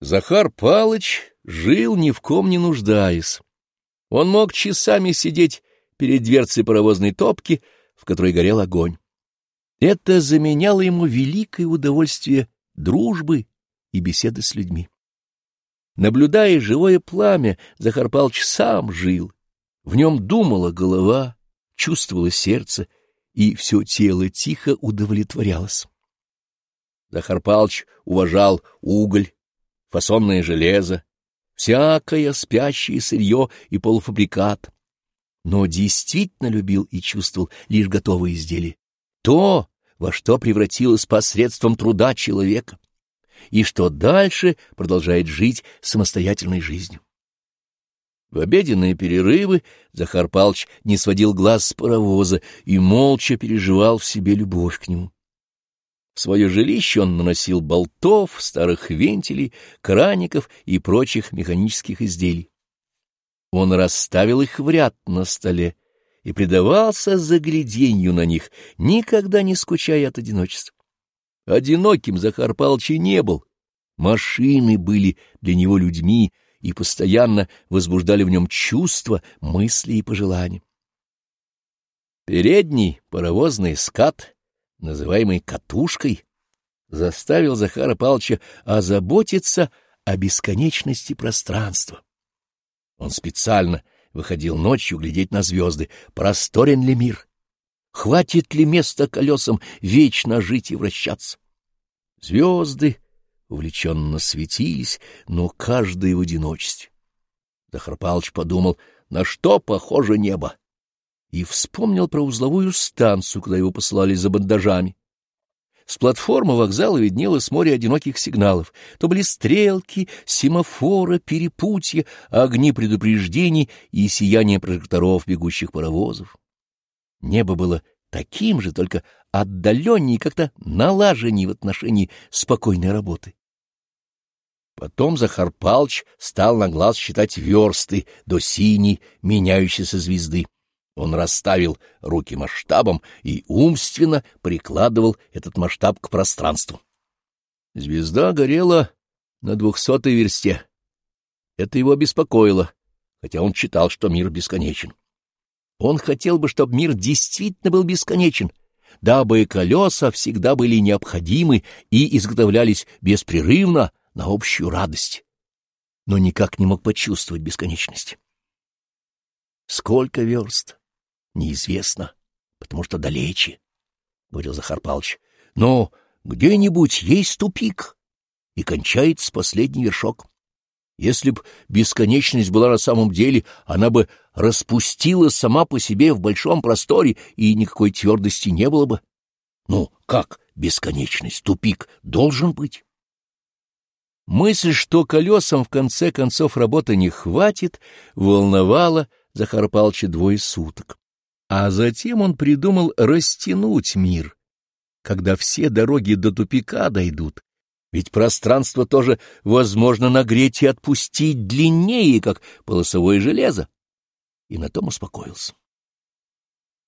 Захар Палыч жил ни в ком не нуждаясь. Он мог часами сидеть перед дверцей паровозной топки, в которой горел огонь. Это заменяло ему великое удовольствие дружбы и беседы с людьми. Наблюдая живое пламя, Захар Палыч сам жил. В нем думала голова, чувствовало сердце, и все тело тихо удовлетворялось. Захар Палыч уважал уголь, фасонное железо, всякое спящее сырье и полуфабрикат, но действительно любил и чувствовал лишь готовые изделия. То, во что превратилось посредством труда человека, и что дальше продолжает жить самостоятельной жизнью. В обеденные перерывы Захар Палыч не сводил глаз с паровоза и молча переживал в себе любовь к нему. Свое жилище он наносил болтов, старых вентилей, краников и прочих механических изделий. Он расставил их в ряд на столе и предавался загляденью на них, никогда не скучая от одиночества. Одиноким Захар Павлович не был. Машины были для него людьми и постоянно возбуждали в нем чувства, мысли и пожелания. Передний паровозный скат называемый катушкой, заставил Захара Павловича озаботиться о бесконечности пространства. Он специально выходил ночью глядеть на звезды, просторен ли мир, хватит ли места колесам вечно жить и вращаться. Звезды увлеченно светились, но каждый в одиночестве. Захар Павлович подумал, на что похоже небо и вспомнил про узловую станцию, куда его посылали за бандажами. С платформы вокзала виднелось море одиноких сигналов. То были стрелки, семафора, перепутья, огни предупреждений и сияние прожекторов бегущих паровозов. Небо было таким же, только отдаленнее как-то налаженнее в отношении спокойной работы. Потом Захар Палч стал на глаз считать версты до синей меняющейся звезды. Он расставил руки масштабом и умственно прикладывал этот масштаб к пространству. Звезда горела на двухсотой версте. Это его беспокоило, хотя он читал, что мир бесконечен. Он хотел бы, чтобы мир действительно был бесконечен, дабы колеса всегда были необходимы и изготовлялись беспрерывно на общую радость, но никак не мог почувствовать бесконечность. Сколько верст! Неизвестно, потому что далече, — говорил Захар Павлович. — Но где-нибудь есть тупик, и кончается последний вершок. Если б бесконечность была на самом деле, она бы распустилась сама по себе в большом просторе, и никакой твердости не было бы. Ну, как бесконечность, тупик должен быть? Мысль, что колесам в конце концов работы не хватит, волновала Захара Павловича двое суток. А затем он придумал растянуть мир, когда все дороги до тупика дойдут, ведь пространство тоже возможно нагреть и отпустить длиннее, как полосовое железо. И на том успокоился.